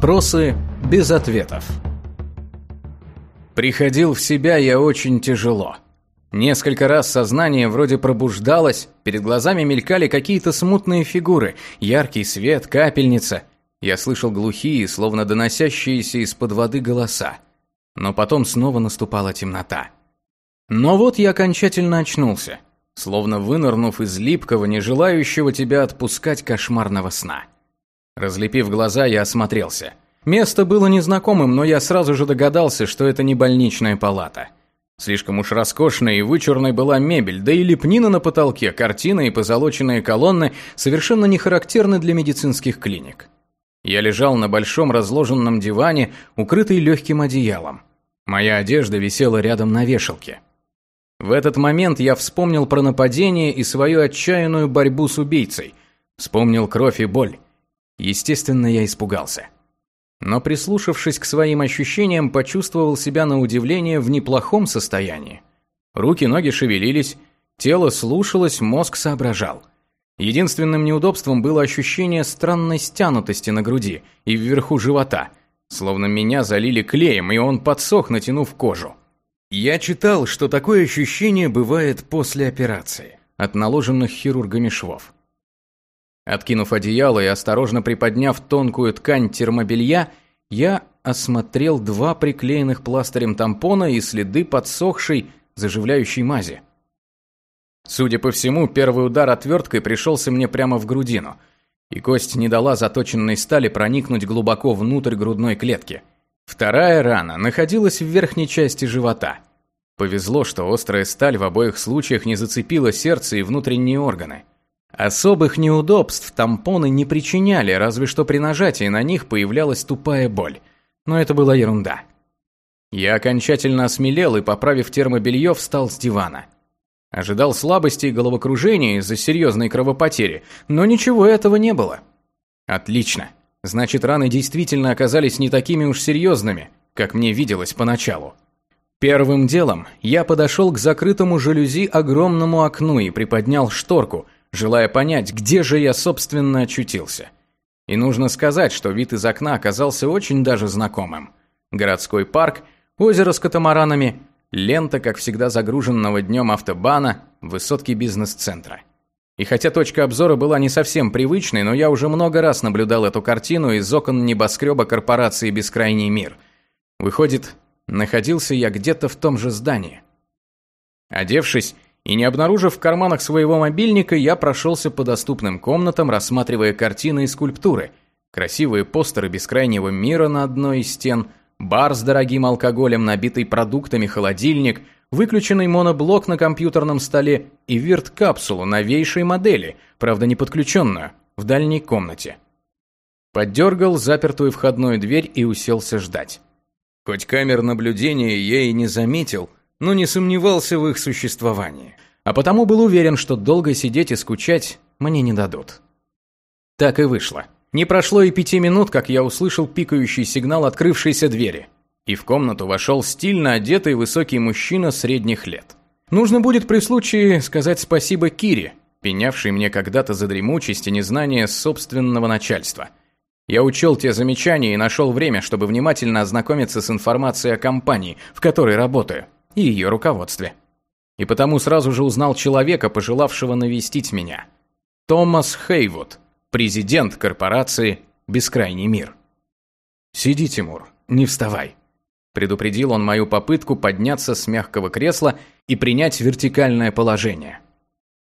Вопросы без ответов. Приходил в себя я очень тяжело. Несколько раз сознание вроде пробуждалось, перед глазами мелькали какие-то смутные фигуры, яркий свет, капельница. Я слышал глухие, словно доносящиеся из-под воды голоса. Но потом снова наступала темнота. Но вот я окончательно очнулся, словно вынырнув из липкого, не желающего тебя отпускать кошмарного сна. Разлепив глаза, я осмотрелся. Место было незнакомым, но я сразу же догадался, что это не больничная палата. Слишком уж роскошной и вычурной была мебель, да и лепнина на потолке, картины и позолоченные колонны совершенно не характерны для медицинских клиник. Я лежал на большом разложенном диване, укрытый легким одеялом. Моя одежда висела рядом на вешалке. В этот момент я вспомнил про нападение и свою отчаянную борьбу с убийцей. Вспомнил кровь и боль. Естественно, я испугался. Но прислушавшись к своим ощущениям, почувствовал себя на удивление в неплохом состоянии. Руки-ноги шевелились, тело слушалось, мозг соображал. Единственным неудобством было ощущение странной стянутости на груди и вверху живота, словно меня залили клеем, и он подсох, натянув кожу. Я читал, что такое ощущение бывает после операции, от наложенных хирургами швов. Откинув одеяло и осторожно приподняв тонкую ткань термобелья, я осмотрел два приклеенных пластырем тампона и следы подсохшей, заживляющей мази. Судя по всему, первый удар отверткой пришелся мне прямо в грудину, и кость не дала заточенной стали проникнуть глубоко внутрь грудной клетки. Вторая рана находилась в верхней части живота. Повезло, что острая сталь в обоих случаях не зацепила сердце и внутренние органы. Особых неудобств тампоны не причиняли, разве что при нажатии на них появлялась тупая боль. Но это была ерунда. Я окончательно осмелел и, поправив термобелье, встал с дивана. Ожидал слабости и головокружения из-за серьезной кровопотери, но ничего этого не было. Отлично. Значит, раны действительно оказались не такими уж серьезными, как мне виделось поначалу. Первым делом я подошел к закрытому жалюзи огромному окну и приподнял шторку – желая понять, где же я, собственно, очутился. И нужно сказать, что вид из окна оказался очень даже знакомым. Городской парк, озеро с катамаранами, лента, как всегда, загруженного днем автобана, высотки бизнес-центра. И хотя точка обзора была не совсем привычной, но я уже много раз наблюдал эту картину из окон небоскреба корпорации «Бескрайний мир». Выходит, находился я где-то в том же здании. Одевшись, и не обнаружив в карманах своего мобильника, я прошелся по доступным комнатам, рассматривая картины и скульптуры. Красивые постеры бескрайнего мира на одной из стен, бар с дорогим алкоголем, набитый продуктами холодильник, выключенный моноблок на компьютерном столе и вирт-капсулу новейшей модели, правда не подключенную, в дальней комнате. Поддергал запертую входную дверь и уселся ждать. Хоть камер наблюдения я и не заметил, но не сомневался в их существовании. А потому был уверен, что долго сидеть и скучать мне не дадут. Так и вышло. Не прошло и пяти минут, как я услышал пикающий сигнал открывшейся двери. И в комнату вошел стильно одетый высокий мужчина средних лет. Нужно будет при случае сказать спасибо Кире, пенявшей мне когда-то за дремучесть и незнание собственного начальства. Я учел те замечания и нашел время, чтобы внимательно ознакомиться с информацией о компании, в которой работаю и ее руководстве. И потому сразу же узнал человека, пожелавшего навестить меня. Томас Хейвуд, президент корпорации «Бескрайний мир». «Сиди, Тимур, не вставай», – предупредил он мою попытку подняться с мягкого кресла и принять вертикальное положение.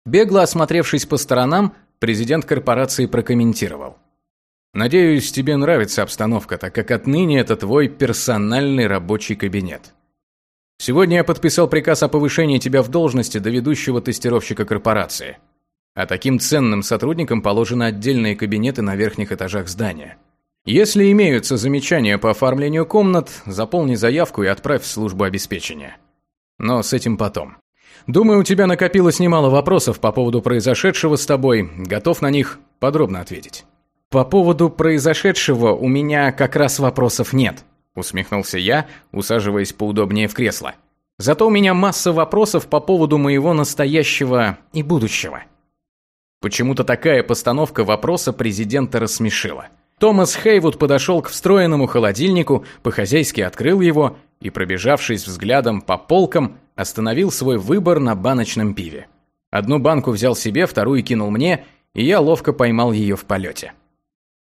Бегло осмотревшись по сторонам, президент корпорации прокомментировал. «Надеюсь, тебе нравится обстановка, так как отныне это твой персональный рабочий кабинет. Сегодня я подписал приказ о повышении тебя в должности до ведущего тестировщика корпорации. А таким ценным сотрудникам положены отдельные кабинеты на верхних этажах здания. Если имеются замечания по оформлению комнат, заполни заявку и отправь в службу обеспечения. Но с этим потом. Думаю, у тебя накопилось немало вопросов по поводу произошедшего с тобой. Готов на них подробно ответить. По поводу произошедшего у меня как раз вопросов нет усмехнулся я, усаживаясь поудобнее в кресло. Зато у меня масса вопросов по поводу моего настоящего и будущего. Почему-то такая постановка вопроса президента рассмешила. Томас Хейвуд подошел к встроенному холодильнику, по-хозяйски открыл его и, пробежавшись взглядом по полкам, остановил свой выбор на баночном пиве. Одну банку взял себе, вторую кинул мне, и я ловко поймал ее в полете.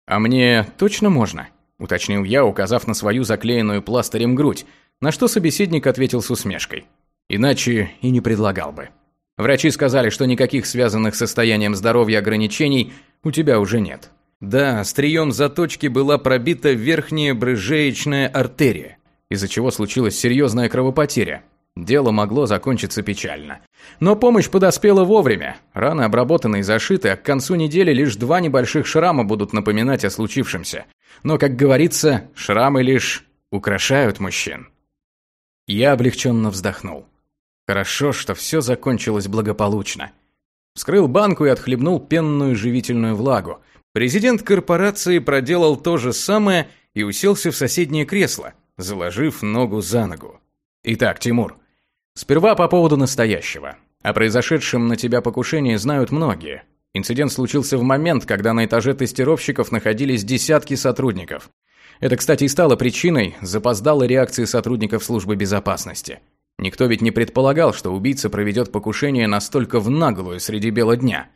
«А мне точно можно?» – уточнил я, указав на свою заклеенную пластырем грудь, на что собеседник ответил с усмешкой. «Иначе и не предлагал бы. Врачи сказали, что никаких связанных с состоянием здоровья ограничений у тебя уже нет. Да, острием заточки была пробита верхняя брыжеечная артерия, из-за чего случилась серьезная кровопотеря. Дело могло закончиться печально. Но помощь подоспела вовремя. Раны обработаны и зашиты, а к концу недели лишь два небольших шрама будут напоминать о случившемся. Но, как говорится, шрамы лишь украшают мужчин. Я облегченно вздохнул. Хорошо, что все закончилось благополучно. Вскрыл банку и отхлебнул пенную живительную влагу. Президент корпорации проделал то же самое и уселся в соседнее кресло, заложив ногу за ногу. Итак, Тимур, сперва по поводу настоящего. О произошедшем на тебя покушении знают многие. Инцидент случился в момент, когда на этаже тестировщиков находились десятки сотрудников. Это, кстати, и стало причиной запоздалой реакции сотрудников службы безопасности. Никто ведь не предполагал, что убийца проведет покушение настолько в наглую среди бела дня.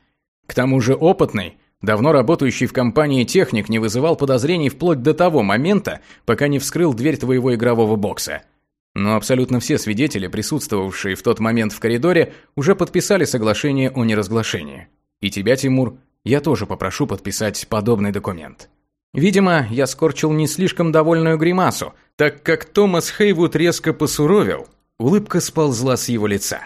К тому же опытный, давно работающий в компании техник не вызывал подозрений вплоть до того момента, пока не вскрыл дверь твоего игрового бокса – но абсолютно все свидетели, присутствовавшие в тот момент в коридоре, уже подписали соглашение о неразглашении. И тебя, Тимур, я тоже попрошу подписать подобный документ. Видимо, я скорчил не слишком довольную гримасу, так как Томас Хейвуд резко посуровил, улыбка сползла с его лица.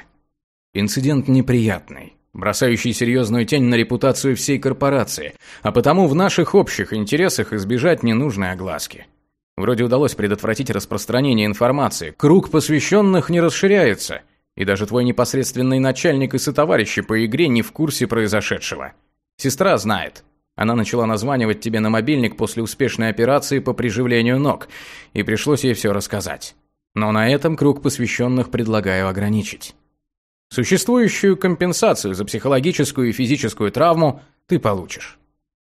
Инцидент неприятный, бросающий серьезную тень на репутацию всей корпорации, а потому в наших общих интересах избежать ненужной огласки. Вроде удалось предотвратить распространение информации. Круг посвященных не расширяется. И даже твой непосредственный начальник и сотоварищи по игре не в курсе произошедшего. Сестра знает. Она начала названивать тебе на мобильник после успешной операции по приживлению ног, и пришлось ей все рассказать. Но на этом круг посвященных предлагаю ограничить. Существующую компенсацию за психологическую и физическую травму ты получишь.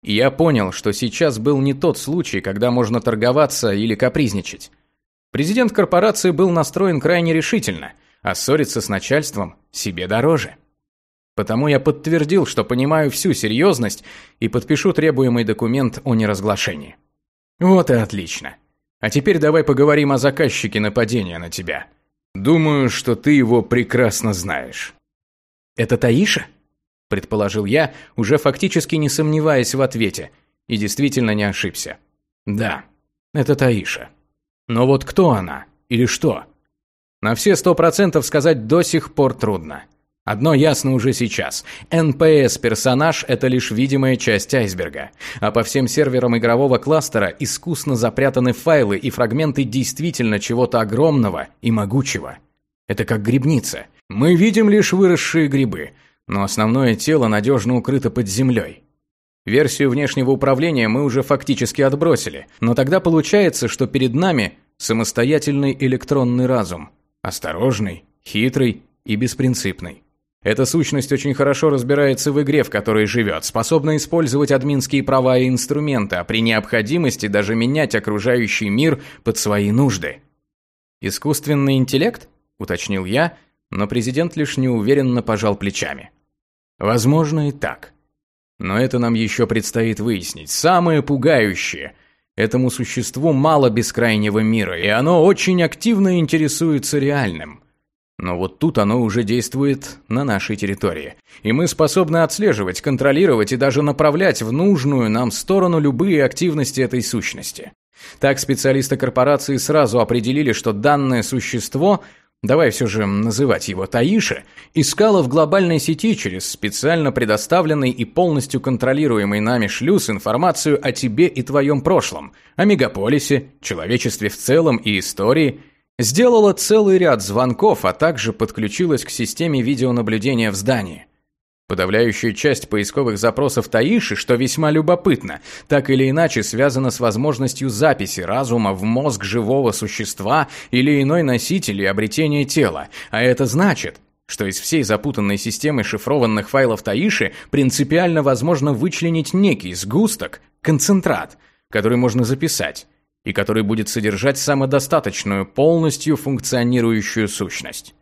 И я понял, что сейчас был не тот случай, когда можно торговаться или капризничать. Президент корпорации был настроен крайне решительно, а ссориться с начальством себе дороже. Потому я подтвердил, что понимаю всю серьезность и подпишу требуемый документ о неразглашении. Вот и отлично. А теперь давай поговорим о заказчике нападения на тебя. Думаю, что ты его прекрасно знаешь. Это Таиша? предположил я, уже фактически не сомневаясь в ответе, и действительно не ошибся. Да, это Таиша. Но вот кто она или что? На все сто процентов сказать до сих пор трудно. Одно ясно уже сейчас. НПС-персонаж – это лишь видимая часть айсберга. А по всем серверам игрового кластера искусно запрятаны файлы и фрагменты действительно чего-то огромного и могучего. Это как грибница. Мы видим лишь выросшие грибы – но основное тело надежно укрыто под землей. Версию внешнего управления мы уже фактически отбросили, но тогда получается, что перед нами самостоятельный электронный разум. Осторожный, хитрый и беспринципный. Эта сущность очень хорошо разбирается в игре, в которой живет, способна использовать админские права и инструменты, а при необходимости даже менять окружающий мир под свои нужды. «Искусственный интеллект?» – уточнил я, но президент лишь неуверенно пожал плечами. Возможно и так. Но это нам еще предстоит выяснить. Самое пугающее – Этому существу мало бескрайнего мира, и оно очень активно интересуется реальным. Но вот тут оно уже действует на нашей территории. И мы способны отслеживать, контролировать и даже направлять в нужную нам сторону любые активности этой сущности. Так специалисты корпорации сразу определили, что данное существо давай все же называть его Таиша, искала в глобальной сети через специально предоставленный и полностью контролируемый нами шлюз информацию о тебе и твоем прошлом, о мегаполисе, человечестве в целом и истории, сделала целый ряд звонков, а также подключилась к системе видеонаблюдения в здании. Подавляющая часть поисковых запросов Таиши, что весьма любопытно, так или иначе связана с возможностью записи разума в мозг живого существа или иной носитель и обретения тела. А это значит, что из всей запутанной системы шифрованных файлов Таиши принципиально возможно вычленить некий сгусток, концентрат, который можно записать, и который будет содержать самодостаточную, полностью функционирующую сущность.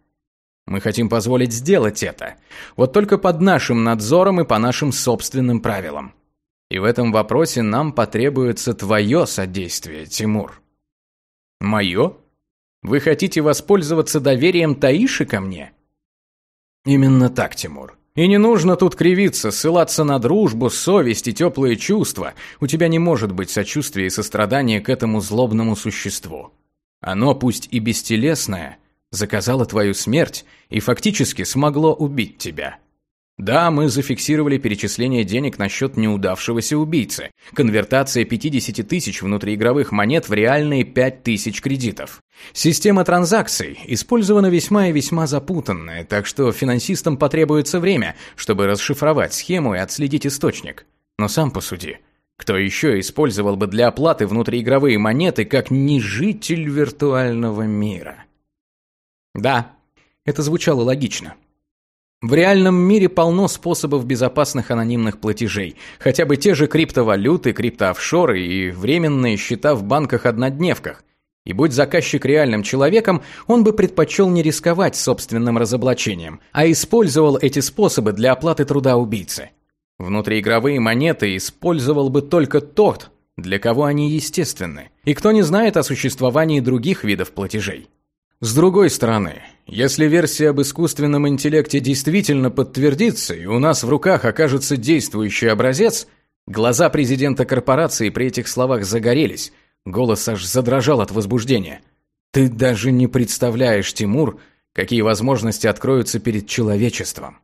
Мы хотим позволить сделать это, вот только под нашим надзором и по нашим собственным правилам. И в этом вопросе нам потребуется твое содействие, Тимур. Мое? Вы хотите воспользоваться доверием Таиши ко мне? Именно так, Тимур. И не нужно тут кривиться, ссылаться на дружбу, совесть и теплые чувства. У тебя не может быть сочувствия и сострадания к этому злобному существу. Оно, пусть и бестелесное, заказало твою смерть и фактически смогло убить тебя. Да, мы зафиксировали перечисление денег на счет неудавшегося убийцы. Конвертация 50 тысяч внутриигровых монет в реальные 5 тысяч кредитов. Система транзакций использована весьма и весьма запутанная, так что финансистам потребуется время, чтобы расшифровать схему и отследить источник. Но сам посуди. Кто еще использовал бы для оплаты внутриигровые монеты, как не житель виртуального мира? Да, это звучало логично. В реальном мире полно способов безопасных анонимных платежей. Хотя бы те же криптовалюты, криптоофшоры и временные счета в банках-однодневках. И будь заказчик реальным человеком, он бы предпочел не рисковать собственным разоблачением, а использовал эти способы для оплаты труда убийцы. Внутриигровые монеты использовал бы только тот, для кого они естественны, и кто не знает о существовании других видов платежей. С другой стороны, если версия об искусственном интеллекте действительно подтвердится, и у нас в руках окажется действующий образец, глаза президента корпорации при этих словах загорелись, голос аж задрожал от возбуждения. Ты даже не представляешь, Тимур, какие возможности откроются перед человечеством.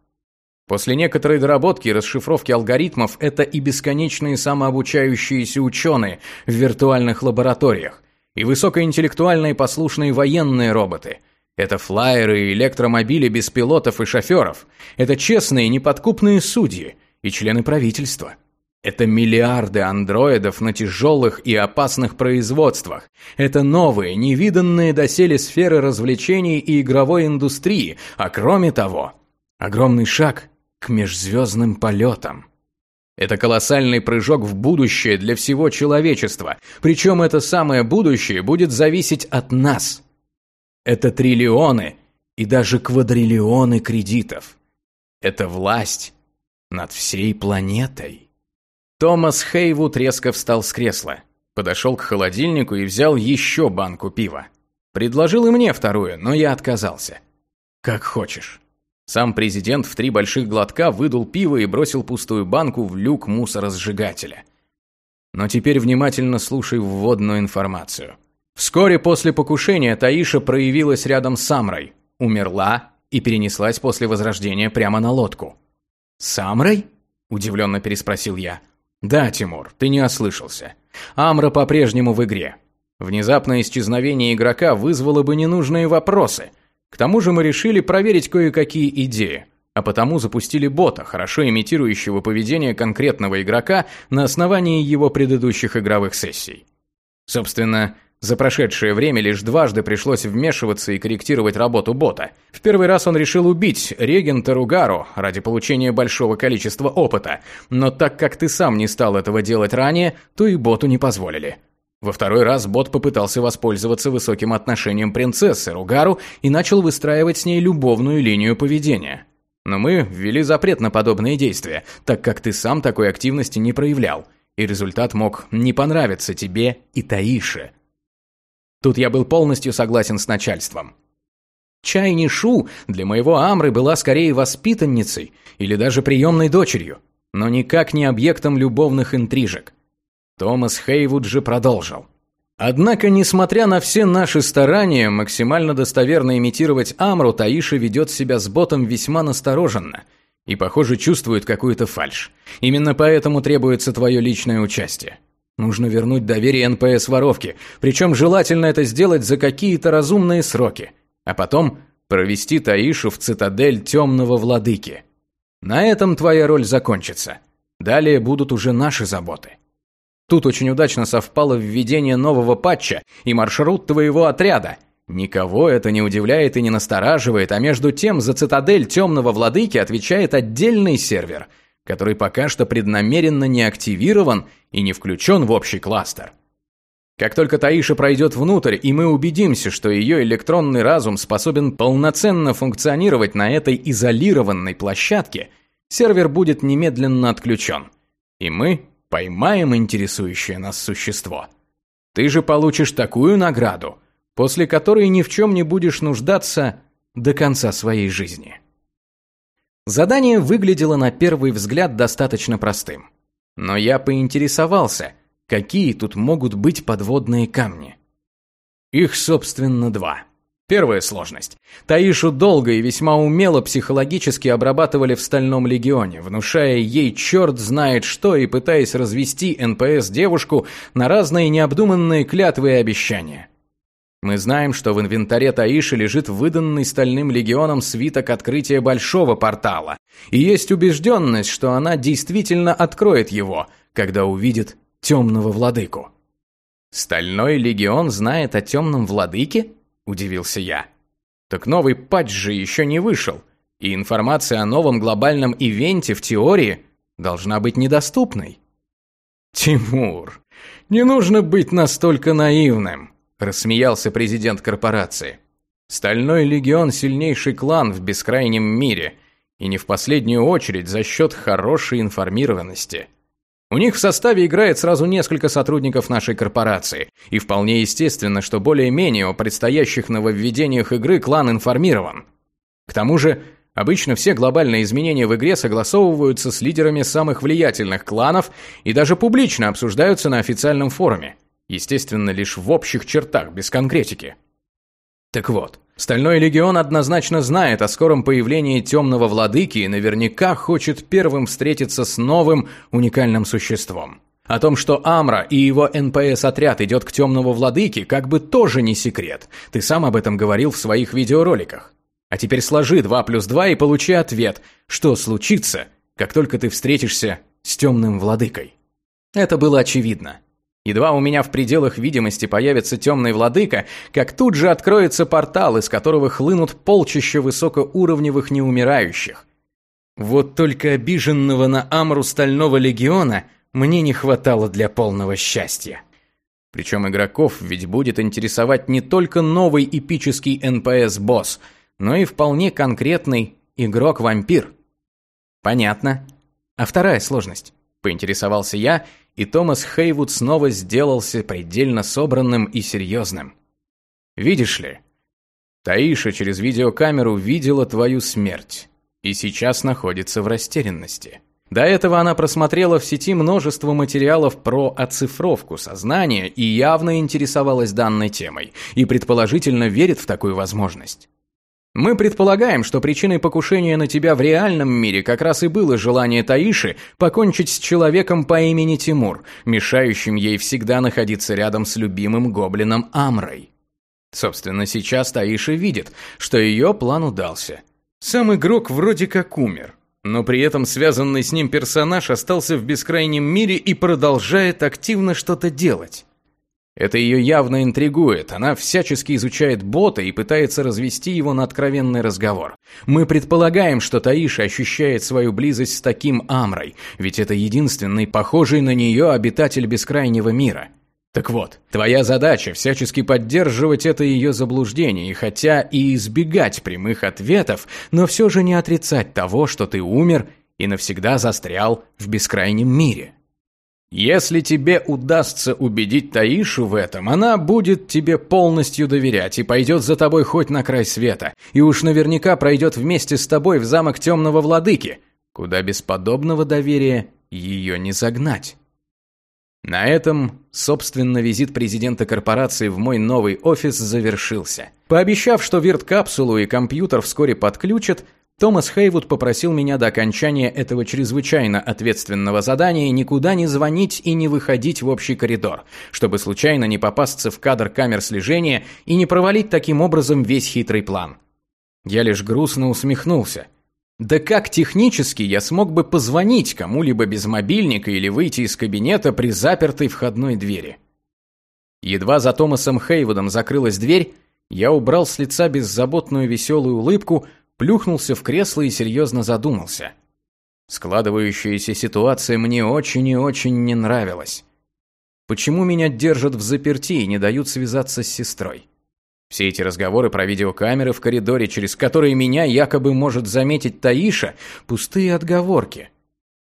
После некоторой доработки и расшифровки алгоритмов это и бесконечные самообучающиеся ученые в виртуальных лабораториях, и высокоинтеллектуальные послушные военные роботы. Это флайеры и электромобили без пилотов и шоферов. Это честные неподкупные судьи и члены правительства. Это миллиарды андроидов на тяжелых и опасных производствах. Это новые, невиданные доселе сферы развлечений и игровой индустрии, а кроме того, огромный шаг к межзвездным полетам. Это колоссальный прыжок в будущее для всего человечества. Причем это самое будущее будет зависеть от нас. Это триллионы и даже квадриллионы кредитов. Это власть над всей планетой. Томас Хейвуд резко встал с кресла, подошел к холодильнику и взял еще банку пива. Предложил и мне вторую, но я отказался. Как хочешь. Сам президент в три больших глотка выдул пиво и бросил пустую банку в люк мусоросжигателя. Но теперь внимательно слушай вводную информацию. Вскоре после покушения Таиша проявилась рядом с Самрой, умерла и перенеслась после возрождения прямо на лодку. «Самрой?» – удивленно переспросил я. «Да, Тимур, ты не ослышался. Амра по-прежнему в игре. Внезапное исчезновение игрока вызвало бы ненужные вопросы – к тому же мы решили проверить кое-какие идеи, а потому запустили бота, хорошо имитирующего поведение конкретного игрока на основании его предыдущих игровых сессий. Собственно, за прошедшее время лишь дважды пришлось вмешиваться и корректировать работу бота. В первый раз он решил убить регента Ругару ради получения большого количества опыта, но так как ты сам не стал этого делать ранее, то и боту не позволили. Во второй раз бот попытался воспользоваться высоким отношением принцессы Ругару и начал выстраивать с ней любовную линию поведения. Но мы ввели запрет на подобные действия, так как ты сам такой активности не проявлял, и результат мог не понравиться тебе и Таише. Тут я был полностью согласен с начальством. Чайни Шу для моего Амры была скорее воспитанницей или даже приемной дочерью, но никак не объектом любовных интрижек. Томас Хейвуд же продолжил. Однако, несмотря на все наши старания максимально достоверно имитировать Амру, Таиша ведет себя с ботом весьма настороженно и, похоже, чувствует какую-то фальшь. Именно поэтому требуется твое личное участие. Нужно вернуть доверие НПС воровке, причем желательно это сделать за какие-то разумные сроки, а потом провести Таишу в цитадель темного владыки. На этом твоя роль закончится. Далее будут уже наши заботы. Тут очень удачно совпало введение нового патча и маршрут твоего отряда. Никого это не удивляет и не настораживает, а между тем за цитадель темного владыки отвечает отдельный сервер. который пока что преднамеренно не активирован и не включен в общий кластер. Как только Таиша пройдет внутрь, и мы убедимся, что ее электронный разум способен полноценно функционировать на этой изолированной площадке, сервер будет немедленно отключен. И мы поймаем интересующее нас существо. Ты же получишь такую награду, после которой ни в чем не будешь нуждаться до конца своей жизни. Задание выглядело на первый взгляд достаточно простым. Но я поинтересовался, какие тут могут быть подводные камни. Их, собственно, два. Первая сложность. Таишу долго и весьма умело психологически обрабатывали в Стальном Легионе, внушая ей черт знает что и пытаясь развести НПС-девушку на разные необдуманные клятвы и обещания. Мы знаем, что в инвентаре Таиши лежит выданный Стальным Легионом свиток открытия большого портала, и есть убежденность, что она действительно откроет его, когда увидит темного владыку. «Стальной Легион знает о темном владыке?» – удивился я. «Так новый патч же еще не вышел, и информация о новом глобальном ивенте в теории должна быть недоступной». «Тимур, не нужно быть настолько наивным», рассмеялся президент корпорации. Стальной легион – сильнейший клан в бескрайнем мире, и не в последнюю очередь за счет хорошей информированности. У них в составе играет сразу несколько сотрудников нашей корпорации, и вполне естественно, что более-менее о предстоящих нововведениях игры клан информирован. К тому же, обычно все глобальные изменения в игре согласовываются с лидерами самых влиятельных кланов и даже публично обсуждаются на официальном форуме. Естественно, лишь в общих чертах, без конкретики. Так вот, Стальной Легион однозначно знает о скором появлении Темного Владыки и наверняка хочет первым встретиться с новым уникальным существом. О том, что Амра и его НПС-отряд идет к Темному Владыке, как бы тоже не секрет. Ты сам об этом говорил в своих видеороликах. А теперь сложи 2 плюс 2 и получи ответ, что случится, как только ты встретишься с Темным Владыкой. Это было очевидно. Едва у меня в пределах видимости появится темный владыка, как тут же откроется портал, из которого хлынут полчища высокоуровневых неумирающих. Вот только обиженного на Амру Стального Легиона мне не хватало для полного счастья. Причем игроков ведь будет интересовать не только новый эпический НПС-босс, но и вполне конкретный игрок-вампир. Понятно. А вторая сложность? Поинтересовался я, и Томас Хейвуд снова сделался предельно собранным и серьезным. «Видишь ли, Таиша через видеокамеру видела твою смерть и сейчас находится в растерянности. До этого она просмотрела в сети множество материалов про оцифровку сознания и явно интересовалась данной темой, и предположительно верит в такую возможность. Мы предполагаем, что причиной покушения на тебя в реальном мире как раз и было желание Таиши покончить с человеком по имени Тимур, мешающим ей всегда находиться рядом с любимым гоблином Амрой. Собственно, сейчас Таиша видит, что ее план удался. Сам игрок вроде как умер, но при этом связанный с ним персонаж остался в бескрайнем мире и продолжает активно что-то делать. Это ее явно интригует, она всячески изучает бота и пытается развести его на откровенный разговор. Мы предполагаем, что Таиша ощущает свою близость с таким Амрой, ведь это единственный похожий на нее обитатель бескрайнего мира. Так вот, твоя задача всячески поддерживать это ее заблуждение, и хотя и избегать прямых ответов, но все же не отрицать того, что ты умер и навсегда застрял в бескрайнем мире. Если тебе удастся убедить Таишу в этом, она будет тебе полностью доверять и пойдет за тобой хоть на край света, и уж наверняка пройдет вместе с тобой в замок Темного Владыки, куда без подобного доверия ее не загнать. На этом, собственно, визит президента корпорации в мой новый офис завершился. Пообещав, что вирт-капсулу и компьютер вскоре подключат, Томас Хейвуд попросил меня до окончания этого чрезвычайно ответственного задания никуда не звонить и не выходить в общий коридор, чтобы случайно не попасться в кадр камер слежения и не провалить таким образом весь хитрый план. Я лишь грустно усмехнулся. Да как технически я смог бы позвонить кому-либо без мобильника или выйти из кабинета при запертой входной двери? Едва за Томасом Хейвудом закрылась дверь, я убрал с лица беззаботную веселую улыбку, плюхнулся в кресло и серьезно задумался. Складывающаяся ситуация мне очень и очень не нравилась. Почему меня держат в заперти и не дают связаться с сестрой? Все эти разговоры про видеокамеры в коридоре, через которые меня якобы может заметить Таиша, пустые отговорки.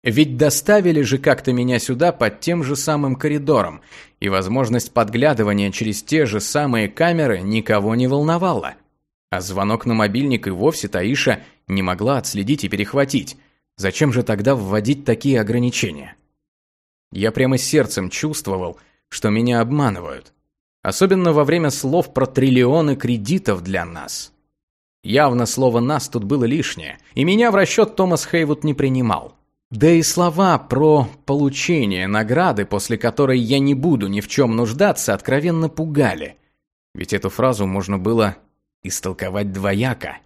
Ведь доставили же как-то меня сюда под тем же самым коридором, и возможность подглядывания через те же самые камеры никого не волновала. А звонок на мобильник и вовсе Таиша не могла отследить и перехватить. Зачем же тогда вводить такие ограничения? Я прямо сердцем чувствовал, что меня обманывают. Особенно во время слов про триллионы кредитов для нас. Явно слово «нас» тут было лишнее, и меня в расчет Томас Хейвуд не принимал. Да и слова про получение награды, после которой я не буду ни в чем нуждаться, откровенно пугали. Ведь эту фразу можно было истолковать двояко.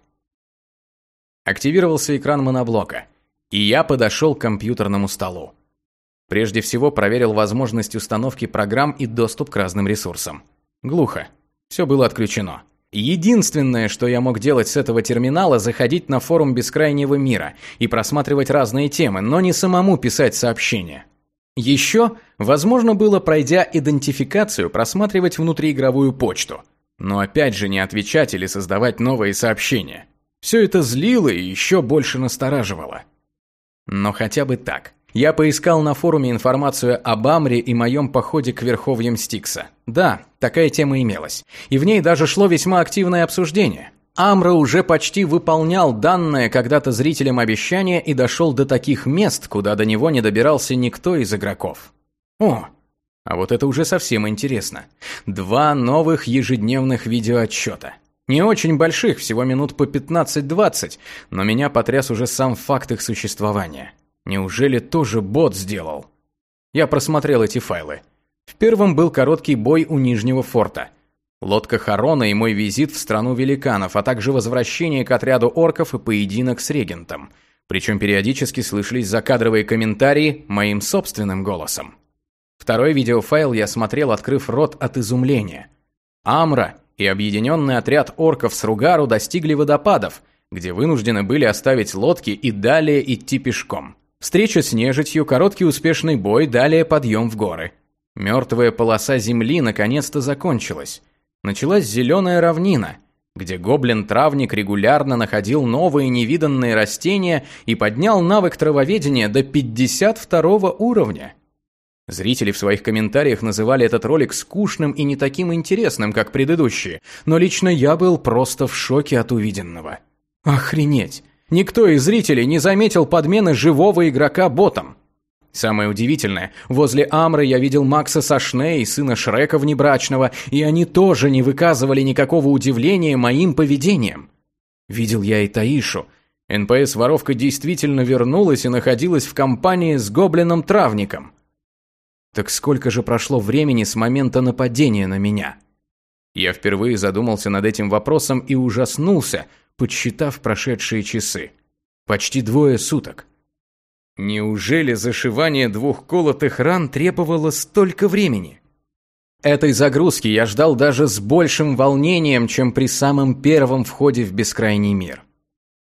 Активировался экран моноблока, и я подошел к компьютерному столу. Прежде всего проверил возможность установки программ и доступ к разным ресурсам. Глухо. Все было отключено. Единственное, что я мог делать с этого терминала, заходить на форум Бескрайнего мира и просматривать разные темы, но не самому писать сообщения. Еще, возможно было, пройдя идентификацию, просматривать внутриигровую почту. Но опять же не отвечать или создавать новые сообщения. Все это злило и еще больше настораживало. Но хотя бы так. Я поискал на форуме информацию об Амре и моем походе к верховьям Стикса. Да, такая тема имелась. И в ней даже шло весьма активное обсуждение. Амра уже почти выполнял данное когда-то зрителям обещание и дошел до таких мест, куда до него не добирался никто из игроков. О, а вот это уже совсем интересно. Два новых ежедневных видеоотчета. Не очень больших, всего минут по 15-20, но меня потряс уже сам факт их существования. Неужели тоже бот сделал? Я просмотрел эти файлы. В первом был короткий бой у Нижнего форта. Лодка Харона и мой визит в страну великанов, а также возвращение к отряду орков и поединок с регентом. Причем периодически слышались закадровые комментарии моим собственным голосом. Второй видеофайл я смотрел, открыв рот от изумления. Амра и объединенный отряд орков с Ругару достигли водопадов, где вынуждены были оставить лодки и далее идти пешком. Встреча с нежитью, короткий успешный бой, далее подъем в горы. Мертвая полоса земли наконец-то закончилась. Началась зеленая равнина, где гоблин-травник регулярно находил новые невиданные растения и поднял навык травоведения до 52 уровня. Зрители в своих комментариях называли этот ролик скучным и не таким интересным, как предыдущие, но лично я был просто в шоке от увиденного. Охренеть! Никто из зрителей не заметил подмены живого игрока ботом. Самое удивительное, возле Амры я видел Макса Сашне и сына Шрека внебрачного, и они тоже не выказывали никакого удивления моим поведением. Видел я и Таишу. НПС-воровка действительно вернулась и находилась в компании с гоблином-травником. Так сколько же прошло времени с момента нападения на меня? Я впервые задумался над этим вопросом и ужаснулся, подсчитав прошедшие часы. Почти двое суток. Неужели зашивание двух колотых ран требовало столько времени? Этой загрузки я ждал даже с большим волнением, чем при самом первом входе в бескрайний мир.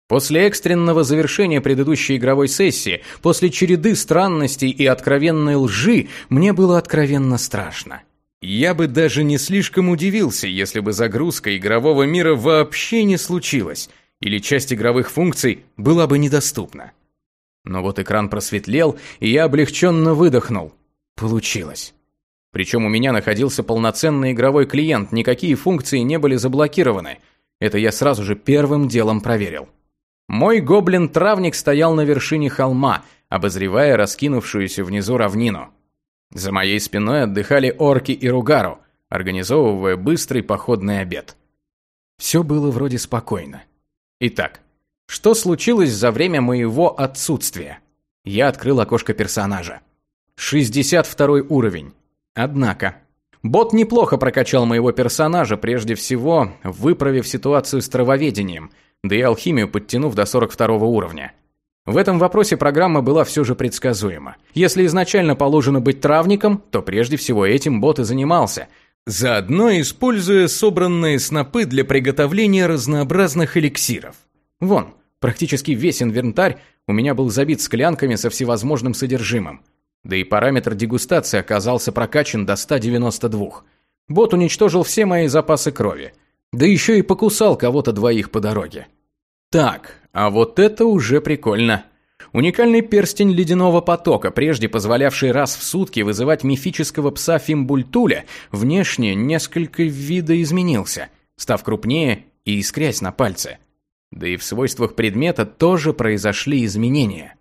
После экстренного завершения предыдущей игровой сессии, после череды странностей и откровенной лжи, мне было откровенно страшно. Я бы даже не слишком удивился, если бы загрузка игрового мира вообще не случилась, или часть игровых функций была бы недоступна. Но вот экран просветлел, и я облегченно выдохнул. Получилось. Причем у меня находился полноценный игровой клиент, никакие функции не были заблокированы. Это я сразу же первым делом проверил. Мой гоблин-травник стоял на вершине холма, обозревая раскинувшуюся внизу равнину. За моей спиной отдыхали орки и ругару, организовывая быстрый походный обед. Все было вроде спокойно. Итак, что случилось за время моего отсутствия? Я открыл окошко персонажа. 62 уровень. Однако, бот неплохо прокачал моего персонажа, прежде всего выправив ситуацию с травоведением, да и алхимию подтянув до 42 уровня. В этом вопросе программа была все же предсказуема. Если изначально положено быть травником, то прежде всего этим бот и занимался, заодно используя собранные снопы для приготовления разнообразных эликсиров. Вон, Практически весь инвентарь у меня был забит склянками со всевозможным содержимым. Да и параметр дегустации оказался прокачан до 192. Бот уничтожил все мои запасы крови. Да еще и покусал кого-то двоих по дороге. Так, а вот это уже прикольно. Уникальный перстень ледяного потока, прежде позволявший раз в сутки вызывать мифического пса Фимбультуля, внешне несколько видоизменился, став крупнее и искрясь на пальце. Да и в свойствах предмета тоже произошли изменения.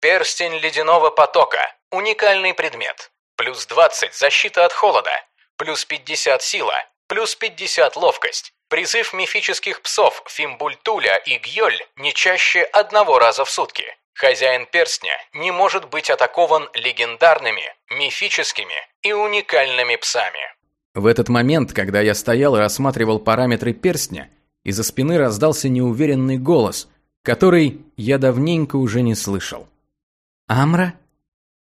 Перстень ледяного потока. Уникальный предмет. Плюс 20 защита от холода. Плюс 50 сила. Плюс 50 ловкость. Призыв мифических псов Фимбультуля и Гьоль не чаще одного раза в сутки. Хозяин перстня не может быть атакован легендарными, мифическими и уникальными псами. В этот момент, когда я стоял и рассматривал параметры перстня, из-за спины раздался неуверенный голос, который я давненько уже не слышал. «Амра?»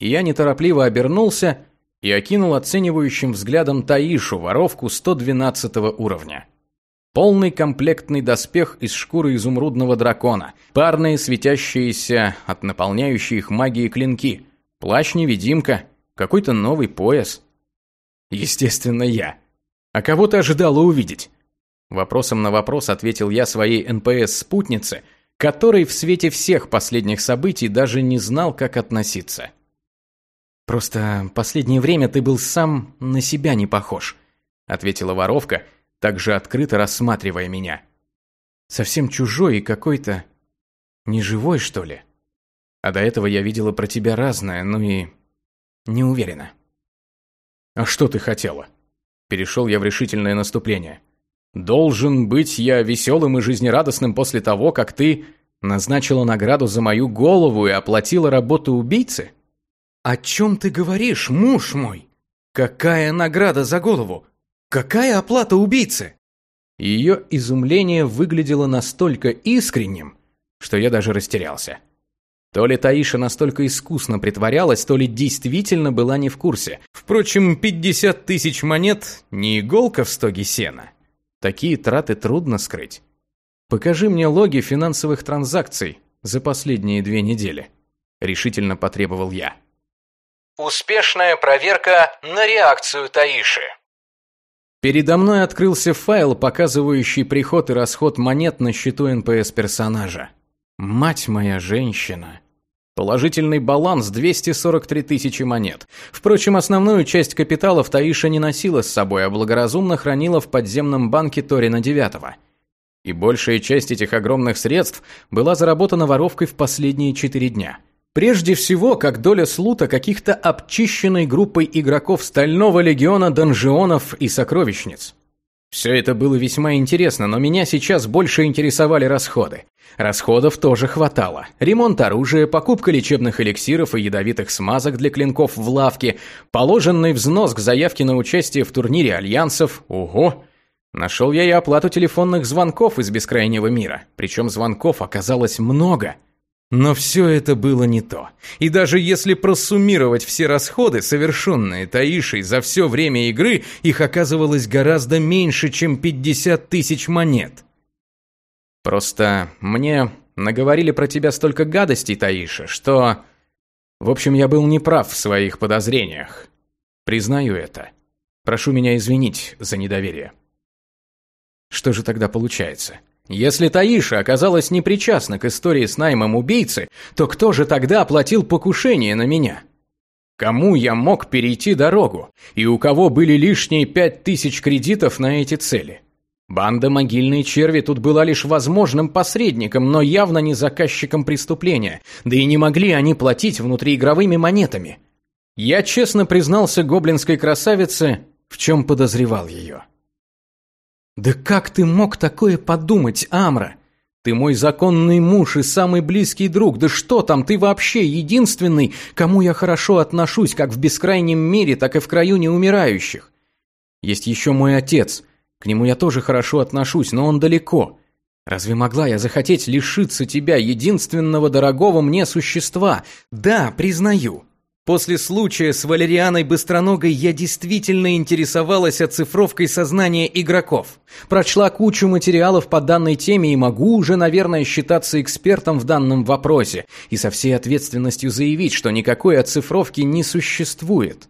Я неторопливо обернулся и окинул оценивающим взглядом Таишу, воровку 112 уровня. Полный комплектный доспех из шкуры изумрудного дракона, парные светящиеся от наполняющей их магии клинки, плащ-невидимка, какой-то новый пояс. Естественно, я. А кого ты ожидала увидеть? Вопросом на вопрос ответил я своей НПС-спутнице, который в свете всех последних событий даже не знал, как относиться. «Просто последнее время ты был сам на себя не похож», ответила воровка, также открыто рассматривая меня. «Совсем чужой и какой-то... неживой, что ли? А до этого я видела про тебя разное, ну и... не уверена». «А что ты хотела?» Перешел я в решительное наступление. «Должен быть я веселым и жизнерадостным после того, как ты назначила награду за мою голову и оплатила работу убийцы?» «О чем ты говоришь, муж мой? Какая награда за голову? Какая оплата убийцы?» Ее изумление выглядело настолько искренним, что я даже растерялся. То ли Таиша настолько искусно притворялась, то ли действительно была не в курсе. Впрочем, 50 тысяч монет – не иголка в стоге сена. Такие траты трудно скрыть. Покажи мне логи финансовых транзакций за последние две недели. Решительно потребовал я. Успешная проверка на реакцию Таиши. Передо мной открылся файл, показывающий приход и расход монет на счету НПС персонажа. Мать моя женщина. Положительный баланс 243 тысячи монет. Впрочем, основную часть капиталов Таиша не носила с собой, а благоразумно хранила в подземном банке Торина Девятого. И большая часть этих огромных средств была заработана воровкой в последние четыре дня – Прежде всего, как доля слута каких-то обчищенной группой игроков Стального Легиона донжионов и сокровищниц. Все это было весьма интересно, но меня сейчас больше интересовали расходы. Расходов тоже хватало. Ремонт оружия, покупка лечебных эликсиров и ядовитых смазок для клинков в лавке, положенный взнос к заявке на участие в турнире альянсов. Ого! Нашел я и оплату телефонных звонков из бескрайнего мира. Причем звонков оказалось много – но все это было не то. И даже если просуммировать все расходы, совершенные Таишей за все время игры, их оказывалось гораздо меньше, чем 50 тысяч монет. Просто мне наговорили про тебя столько гадостей, Таиша, что... В общем, я был неправ в своих подозрениях. Признаю это. Прошу меня извинить за недоверие. Что же тогда получается? Если Таиша оказалась непричастна к истории с наймом убийцы, то кто же тогда оплатил покушение на меня? Кому я мог перейти дорогу? И у кого были лишние пять тысяч кредитов на эти цели? Банда «Могильные черви» тут была лишь возможным посредником, но явно не заказчиком преступления, да и не могли они платить внутриигровыми монетами. Я честно признался гоблинской красавице, в чем подозревал ее. «Да как ты мог такое подумать, Амра? Ты мой законный муж и самый близкий друг. Да что там, ты вообще единственный, кому я хорошо отношусь, как в бескрайнем мире, так и в краю неумирающих. Есть еще мой отец. К нему я тоже хорошо отношусь, но он далеко. Разве могла я захотеть лишиться тебя, единственного дорогого мне существа? Да, признаю. После случая с Валерианой Быстроногой я действительно интересовалась оцифровкой сознания игроков. Прочла кучу материалов по данной теме и могу уже, наверное, считаться экспертом в данном вопросе и со всей ответственностью заявить, что никакой оцифровки не существует.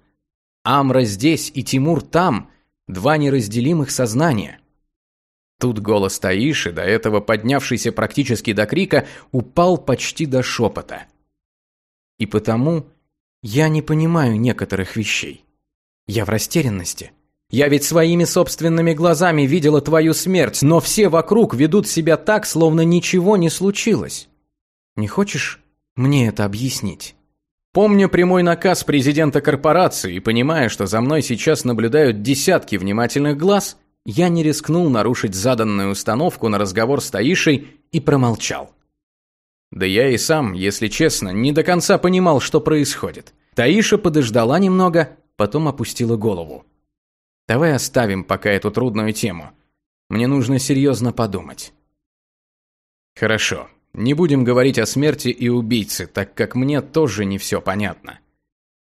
Амра здесь и Тимур там – два неразделимых сознания. Тут голос Таиши, до этого поднявшийся практически до крика, упал почти до шепота. И потому я не понимаю некоторых вещей. Я в растерянности. Я ведь своими собственными глазами видела твою смерть, но все вокруг ведут себя так, словно ничего не случилось. Не хочешь мне это объяснить? Помня прямой наказ президента корпорации и понимая, что за мной сейчас наблюдают десятки внимательных глаз, я не рискнул нарушить заданную установку на разговор с Таишей и промолчал. Да я и сам, если честно, не до конца понимал, что происходит. Таиша подождала немного, потом опустила голову. Давай оставим пока эту трудную тему. Мне нужно серьезно подумать. Хорошо. Не будем говорить о смерти и убийце, так как мне тоже не все понятно.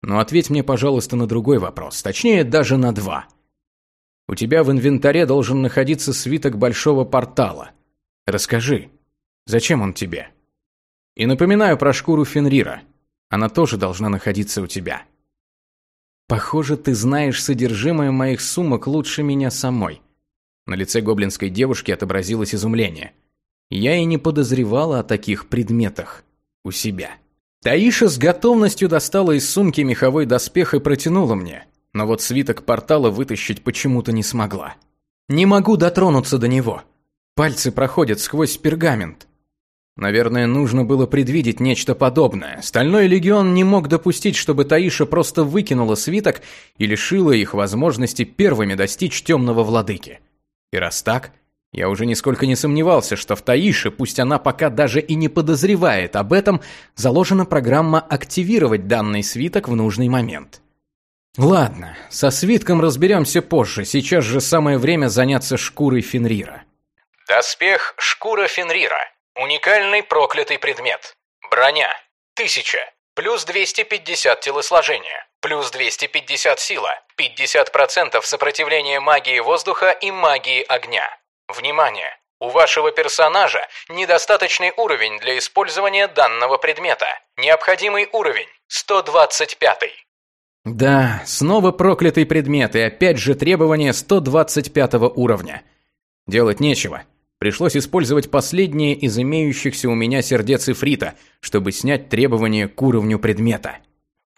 Но ответь мне, пожалуйста, на другой вопрос, точнее, даже на два. У тебя в инвентаре должен находиться свиток большого портала. Расскажи, зачем он тебе? И напоминаю про шкуру Фенрира. Она тоже должна находиться у тебя. Похоже, ты знаешь содержимое моих сумок лучше меня самой. На лице гоблинской девушки отобразилось изумление. Я и не подозревала о таких предметах у себя. Таиша с готовностью достала из сумки меховой доспех и протянула мне, но вот свиток портала вытащить почему-то не смогла. Не могу дотронуться до него. Пальцы проходят сквозь пергамент. Наверное, нужно было предвидеть нечто подобное. Стальной легион не мог допустить, чтобы Таиша просто выкинула свиток и лишила их возможности первыми достичь темного владыки. И раз так, я уже нисколько не сомневался, что в Таише, пусть она пока даже и не подозревает об этом, заложена программа активировать данный свиток в нужный момент. Ладно, со свитком разберемся позже, сейчас же самое время заняться шкурой Фенрира. Доспех «Шкура Фенрира» Уникальный проклятый предмет. Броня. 1000. Плюс 250 телосложения. Плюс 250 сила. 50% сопротивления магии воздуха и магии огня. Внимание! У вашего персонажа недостаточный уровень для использования данного предмета. Необходимый уровень 125. Да, снова проклятый предмет и опять же требование 125 уровня. Делать нечего. Пришлось использовать последнее из имеющихся у меня сердец Ифрита, чтобы снять требования к уровню предмета.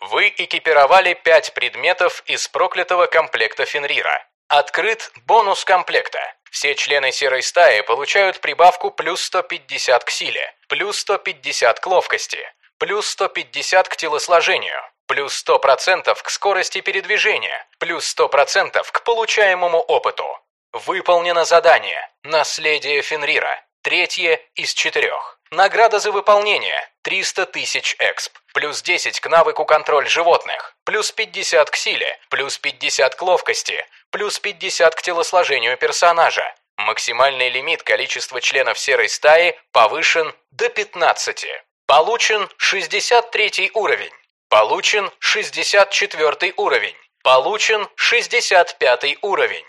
Вы экипировали пять предметов из проклятого комплекта Фенрира. Открыт бонус комплекта. Все члены серой стаи получают прибавку плюс 150 к силе, плюс 150 к ловкости, плюс 150 к телосложению, плюс 100% к скорости передвижения, плюс 100% к получаемому опыту. Выполнено задание. Наследие Фенрира. Третье из четырех. Награда за выполнение. 300 тысяч эксп. Плюс 10 к навыку контроль животных. Плюс 50 к силе. Плюс 50 к ловкости. Плюс 50 к телосложению персонажа. Максимальный лимит количества членов серой стаи повышен до 15. Получен 63 уровень. Получен 64 уровень. Получен 65 уровень.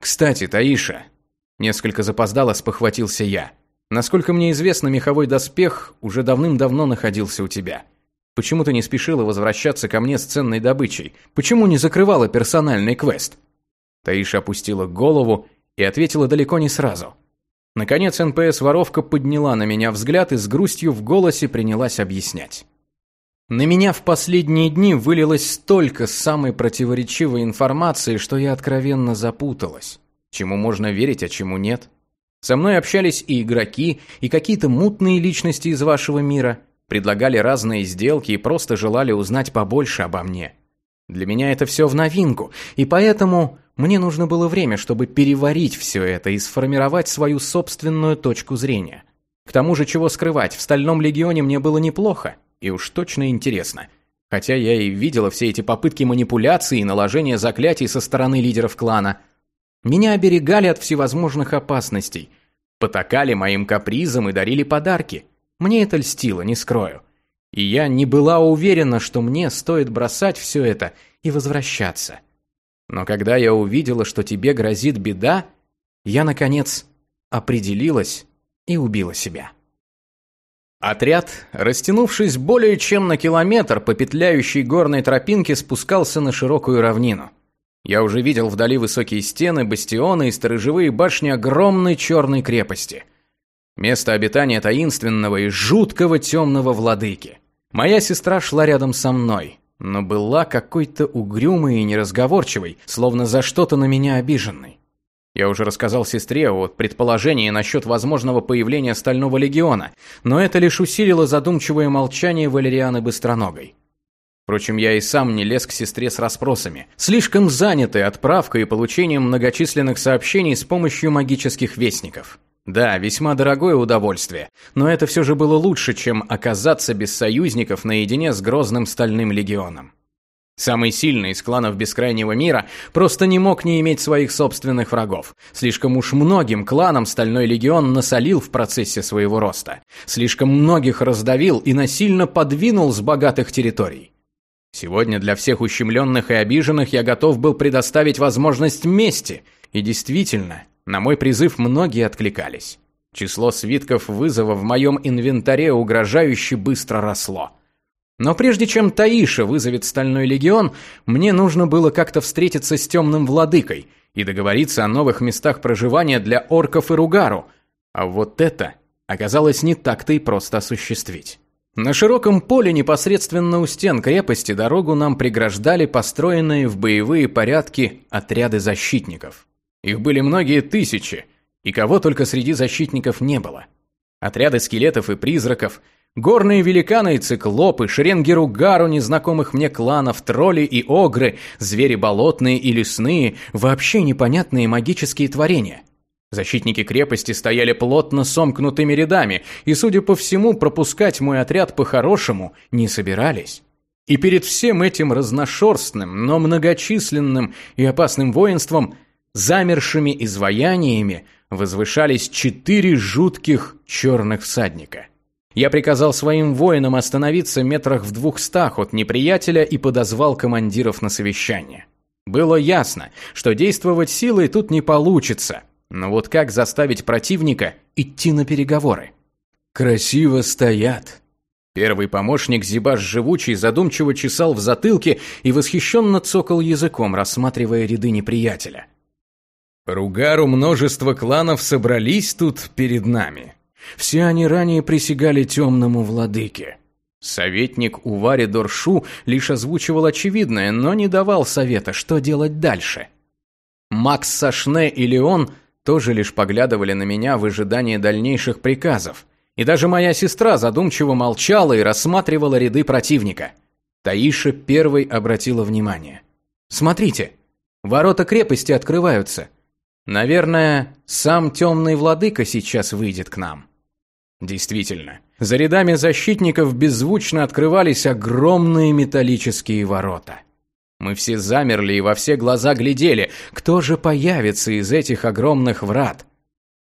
«Кстати, Таиша...» Несколько запоздало спохватился я. «Насколько мне известно, меховой доспех уже давным-давно находился у тебя. Почему ты не спешила возвращаться ко мне с ценной добычей? Почему не закрывала персональный квест?» Таиша опустила голову и ответила далеко не сразу. Наконец НПС-воровка подняла на меня взгляд и с грустью в голосе принялась объяснять. На меня в последние дни вылилось столько самой противоречивой информации, что я откровенно запуталась. Чему можно верить, а чему нет? Со мной общались и игроки, и какие-то мутные личности из вашего мира, предлагали разные сделки и просто желали узнать побольше обо мне. Для меня это все в новинку, и поэтому мне нужно было время, чтобы переварить все это и сформировать свою собственную точку зрения. К тому же, чего скрывать, в Стальном Легионе мне было неплохо. И уж точно интересно. Хотя я и видела все эти попытки манипуляции и наложения заклятий со стороны лидеров клана. Меня оберегали от всевозможных опасностей. Потакали моим капризом и дарили подарки. Мне это льстило, не скрою. И я не была уверена, что мне стоит бросать все это и возвращаться. Но когда я увидела, что тебе грозит беда, я, наконец, определилась и убила себя. Отряд, растянувшись более чем на километр по петляющей горной тропинке, спускался на широкую равнину. Я уже видел вдали высокие стены, бастионы и сторожевые башни огромной черной крепости. Место обитания таинственного и жуткого темного владыки. Моя сестра шла рядом со мной, но была какой-то угрюмой и неразговорчивой, словно за что-то на меня обиженной. Я уже рассказал сестре о предположении насчет возможного появления Стального Легиона, но это лишь усилило задумчивое молчание Валерианы Быстроногой. Впрочем, я и сам не лез к сестре с расспросами, слишком занятый отправкой и получением многочисленных сообщений с помощью магических вестников. Да, весьма дорогое удовольствие, но это все же было лучше, чем оказаться без союзников наедине с грозным Стальным Легионом. Самый сильный из кланов Бескрайнего мира просто не мог не иметь своих собственных врагов. Слишком уж многим кланам Стальной Легион насолил в процессе своего роста. Слишком многих раздавил и насильно подвинул с богатых территорий. Сегодня для всех ущемленных и обиженных я готов был предоставить возможность мести. И действительно, на мой призыв многие откликались. Число свитков вызова в моем инвентаре угрожающе быстро росло. Но прежде чем Таиша вызовет Стальной Легион, мне нужно было как-то встретиться с Темным Владыкой и договориться о новых местах проживания для орков и Ругару. А вот это оказалось не так-то и просто осуществить. На широком поле непосредственно у стен крепости дорогу нам преграждали построенные в боевые порядки отряды защитников. Их были многие тысячи, и кого только среди защитников не было. Отряды скелетов и призраков – Горные великаны и циклопы, шеренги ругару незнакомых мне кланов, тролли и огры, звери болотные и лесные, вообще непонятные магические творения. Защитники крепости стояли плотно сомкнутыми рядами, и, судя по всему, пропускать мой отряд по-хорошему не собирались. И перед всем этим разношерстным, но многочисленным и опасным воинством, замершими изваяниями, возвышались четыре жутких черных всадника – я приказал своим воинам остановиться метрах в двухстах от неприятеля и подозвал командиров на совещание. Было ясно, что действовать силой тут не получится, но вот как заставить противника идти на переговоры? «Красиво стоят», Первый помощник Зибаш Живучий задумчиво чесал в затылке и восхищенно цокал языком, рассматривая ряды неприятеля. «Ругару множество кланов собрались тут перед нами. Все они ранее присягали темному владыке. Советник Увари Доршу лишь озвучивал очевидное, но не давал совета, что делать дальше. Макс Сашне и Леон тоже лишь поглядывали на меня в ожидании дальнейших приказов. И даже моя сестра задумчиво молчала и рассматривала ряды противника. Таиша первой обратила внимание. «Смотрите, ворота крепости открываются. Наверное, сам темный владыка сейчас выйдет к нам». Действительно, за рядами защитников беззвучно открывались огромные металлические ворота. Мы все замерли и во все глаза глядели, кто же появится из этих огромных врат.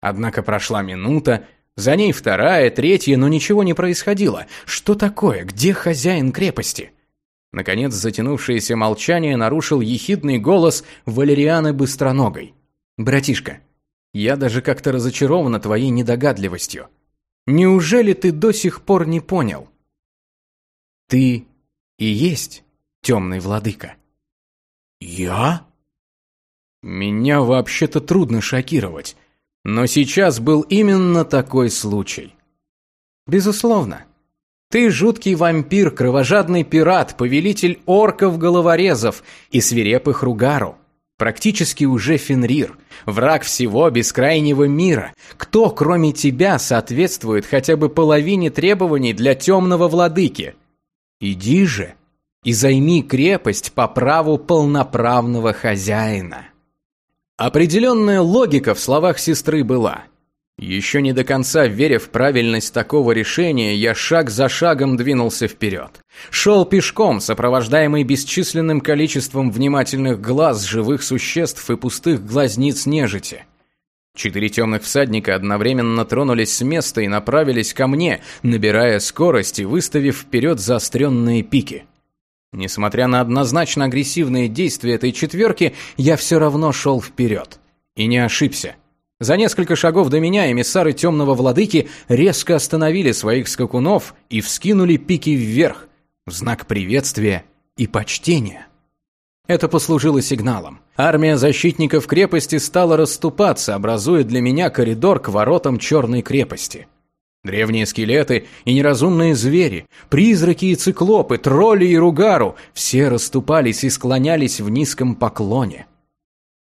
Однако прошла минута, за ней вторая, третья, но ничего не происходило. Что такое? Где хозяин крепости? Наконец, затянувшееся молчание нарушил ехидный голос Валерианы Быстроногой. «Братишка, я даже как-то разочарована твоей недогадливостью. Неужели ты до сих пор не понял? Ты и есть темный владыка. Я? Меня вообще-то трудно шокировать, но сейчас был именно такой случай. Безусловно. Ты жуткий вампир, кровожадный пират, повелитель орков-головорезов и свирепых ругару. Практически уже Фенрир, враг всего бескрайнего мира. Кто, кроме тебя, соответствует хотя бы половине требований для темного владыки? Иди же и займи крепость по праву полноправного хозяина. Определенная логика в словах сестры была. Еще не до конца веря в правильность такого решения, я шаг за шагом двинулся вперед. Шел пешком, сопровождаемый бесчисленным количеством внимательных глаз живых существ и пустых глазниц нежити. Четыре темных всадника одновременно тронулись с места и направились ко мне, набирая скорость и выставив вперед заостренные пики. Несмотря на однозначно агрессивные действия этой четверки, я все равно шел вперед. И не ошибся. За несколько шагов до меня эмиссары темного владыки резко остановили своих скакунов и вскинули пики вверх, в знак приветствия и почтения. Это послужило сигналом. Армия защитников крепости стала расступаться, образуя для меня коридор к воротам Черной крепости. Древние скелеты и неразумные звери, призраки и циклопы, тролли и ругару – все расступались и склонялись в низком поклоне.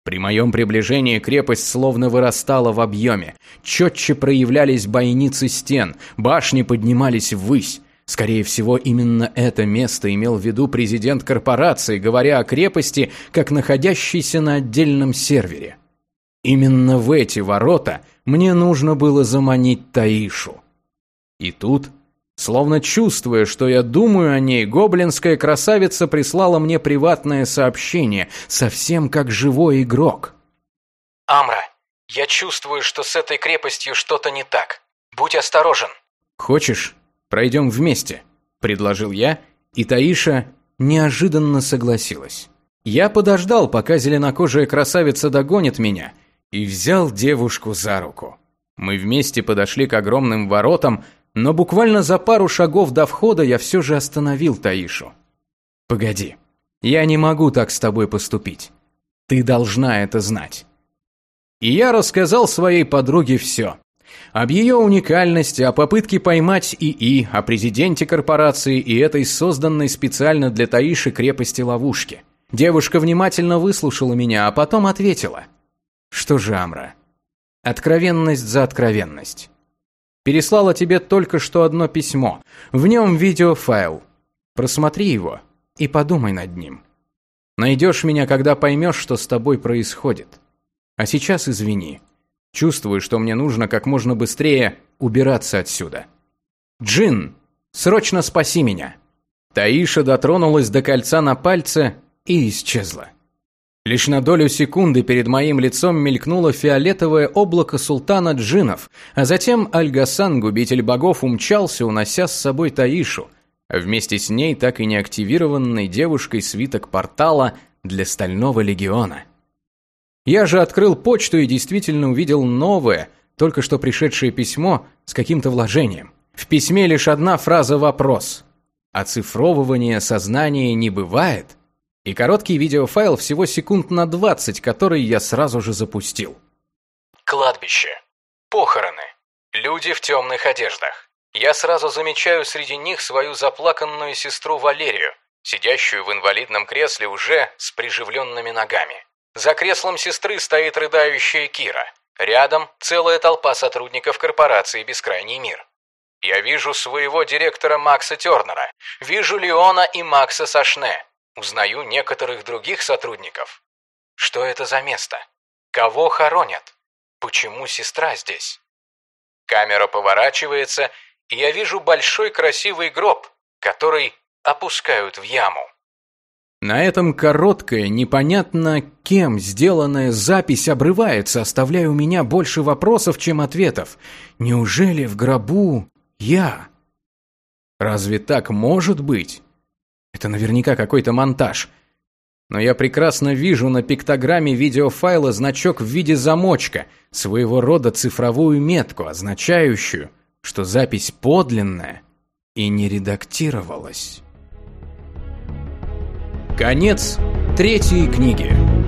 При моем приближении крепость словно вырастала в объеме. Четче проявлялись бойницы стен, башни поднимались ввысь. Скорее всего, именно это место имел в виду президент корпорации, говоря о крепости, как находящейся на отдельном сервере. Именно в эти ворота мне нужно было заманить Таишу. И тут, словно чувствуя, что я думаю о ней, гоблинская красавица прислала мне приватное сообщение, совсем как живой игрок. «Амра, я чувствую, что с этой крепостью что-то не так. Будь осторожен». «Хочешь, пройдем вместе?» – предложил я, и Таиша неожиданно согласилась. Я подождал, пока зеленокожая красавица догонит меня, и взял девушку за руку. Мы вместе подошли к огромным воротам, но буквально за пару шагов до входа я все же остановил Таишу. «Погоди, я не могу так с тобой поступить. Ты должна это знать». И я рассказал своей подруге все. Об ее уникальности, о попытке поймать ИИ, о президенте корпорации и этой созданной специально для Таиши крепости ловушки. Девушка внимательно выслушала меня, а потом ответила – что же, Амра? Откровенность за откровенность. Переслала тебе только что одно письмо. В нем видеофайл. Просмотри его и подумай над ним. Найдешь меня, когда поймешь, что с тобой происходит. А сейчас извини. Чувствую, что мне нужно как можно быстрее убираться отсюда. Джин, срочно спаси меня. Таиша дотронулась до кольца на пальце и исчезла. Лишь на долю секунды перед моим лицом мелькнуло фиолетовое облако султана джинов, а затем Аль-Гасан, губитель богов, умчался, унося с собой Таишу, а вместе с ней так и не активированной девушкой свиток портала для Стального Легиона. Я же открыл почту и действительно увидел новое, только что пришедшее письмо с каким-то вложением. В письме лишь одна фраза «вопрос». Оцифровывания сознания не бывает – и короткий видеофайл всего секунд на 20, который я сразу же запустил. Кладбище. Похороны. Люди в темных одеждах. Я сразу замечаю среди них свою заплаканную сестру Валерию, сидящую в инвалидном кресле уже с приживленными ногами. За креслом сестры стоит рыдающая Кира. Рядом целая толпа сотрудников корпорации «Бескрайний мир». Я вижу своего директора Макса Тернера, вижу Леона и Макса Сашне, Узнаю некоторых других сотрудников. Что это за место? Кого хоронят? Почему сестра здесь? Камера поворачивается, и я вижу большой красивый гроб, который опускают в яму. На этом короткая, непонятно кем сделанная запись обрывается, оставляя у меня больше вопросов, чем ответов. Неужели в гробу я? Разве так может быть? Это наверняка какой-то монтаж. Но я прекрасно вижу на пиктограмме видеофайла значок в виде замочка, своего рода цифровую метку, означающую, что запись подлинная и не редактировалась. Конец третьей книги.